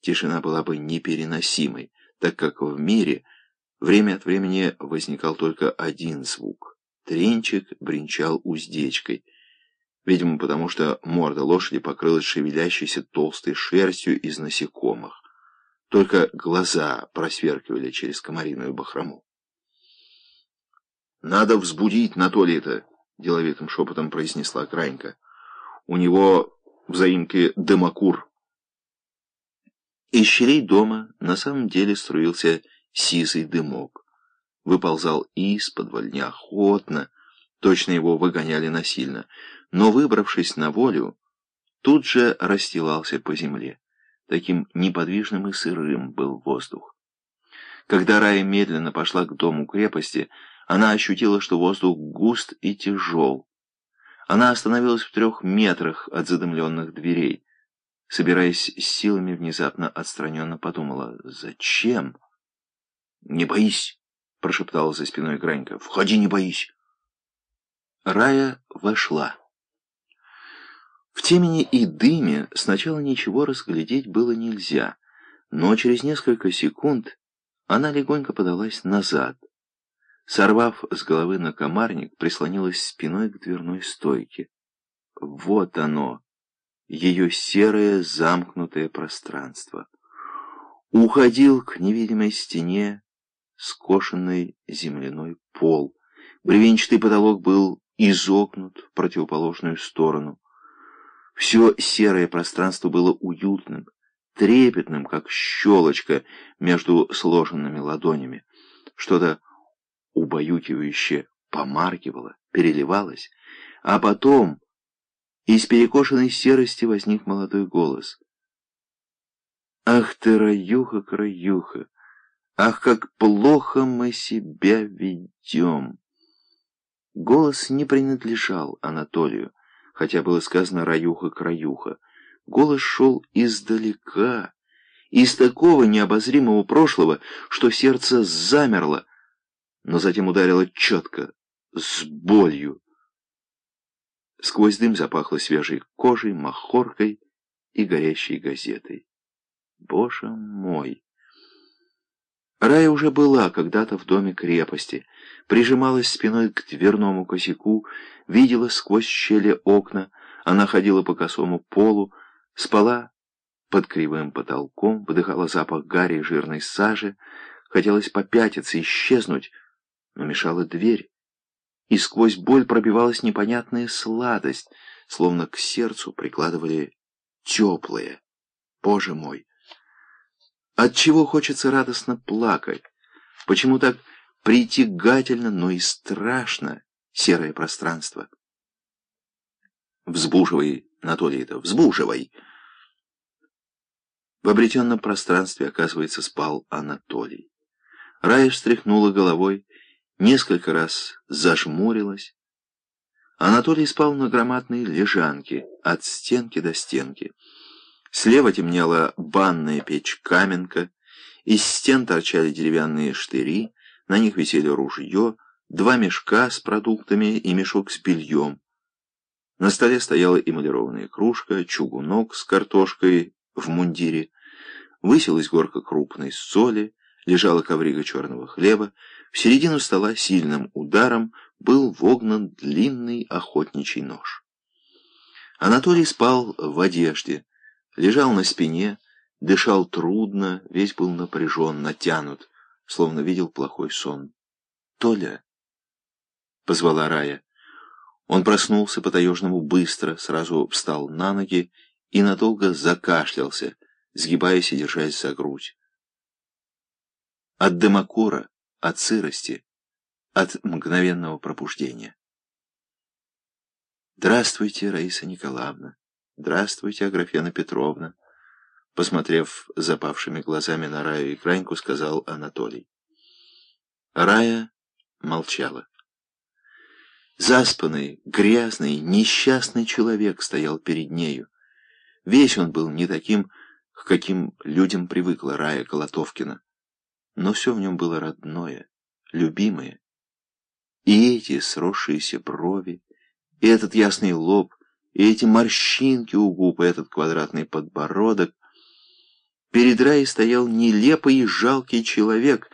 тишина была бы непереносимой, так как в мире время от времени возникал только один звук. Тренчик бренчал уздечкой, видимо, потому что морда лошади покрылась шевелящейся толстой шерстью из насекомых. Только глаза просверкивали через комариную бахрому. «Надо взбудить Анатолия-то!» — деловитым шепотом произнесла Кранька. «У него в заимке дымокур». Из щелей дома на самом деле струился сизый дымок. Выползал из-под неохотно, точно его выгоняли насильно, но, выбравшись на волю, тут же расстилался по земле. Таким неподвижным и сырым был воздух. Когда Рая медленно пошла к дому крепости, она ощутила, что воздух густ и тяжел. Она остановилась в трех метрах от задымленных дверей. Собираясь с силами, внезапно отстраненно подумала, «Зачем?» «Не боись!» — прошептала за спиной Гранька. «Входи, не боись!» Рая вошла. В темени и дыме сначала ничего разглядеть было нельзя, но через несколько секунд она легонько подалась назад. Сорвав с головы на комарник, прислонилась спиной к дверной стойке. Вот оно, ее серое замкнутое пространство. Уходил к невидимой стене скошенный земляной пол. Бревенчатый потолок был изогнут в противоположную сторону. Все серое пространство было уютным, трепетным, как щелочка между сложенными ладонями. Что-то убаюкивающе помаргивало, переливалось, а потом из перекошенной серости возник молодой голос. «Ах ты, раюха, краюха! Ах, как плохо мы себя ведем!» Голос не принадлежал Анатолию, хотя было сказано «раюха-краюха». Голос шел издалека, из такого необозримого прошлого, что сердце замерло, но затем ударило четко, с болью. Сквозь дым запахло свежей кожей, махоркой и горящей газетой. Боже мой! Рая уже была когда-то в доме крепости, прижималась спиной к дверному косяку, видела сквозь щели окна, она ходила по косому полу, спала под кривым потолком, вдыхала запах гари и жирной сажи, хотелось попятиться, исчезнуть, но мешала дверь, и сквозь боль пробивалась непонятная сладость, словно к сердцу прикладывали теплое. Боже мой! От чего хочется радостно плакать? Почему так притягательно, но и страшно серое пространство? Взбуживай, Анатолий, это взбуживай! В обретенном пространстве, оказывается, спал Анатолий. Рая встряхнула головой, несколько раз зажмурилась. Анатолий спал на громадной лежанке, от стенки до стенки. Слева темнела банная печь-каменка, из стен торчали деревянные штыри, на них висели ружье, два мешка с продуктами и мешок с бельем. На столе стояла эмалированная кружка, чугунок с картошкой в мундире, высилась горка крупной соли, лежала коврига черного хлеба, в середину стола сильным ударом был вогнан длинный охотничий нож. Анатолий спал в одежде, лежал на спине, дышал трудно, весь был напряжен, натянут, словно видел плохой сон. «Толя!» — позвала Рая. Он проснулся по-таежному быстро, сразу встал на ноги и надолго закашлялся, сгибаясь и держась за грудь. От дымокура от сырости, от мгновенного пробуждения. «Здравствуйте, Раиса Николаевна! Здравствуйте, Аграфена Петровна!» Посмотрев запавшими глазами на Раю и Краньку, сказал Анатолий. Рая молчала. Заспанный, грязный, несчастный человек стоял перед нею. Весь он был не таким, к каким людям привыкла Рая Колотовкина но все в нем было родное, любимое. И эти сросшиеся брови, и этот ясный лоб, и эти морщинки у губ, и этот квадратный подбородок. Перед Раей стоял нелепый и жалкий человек,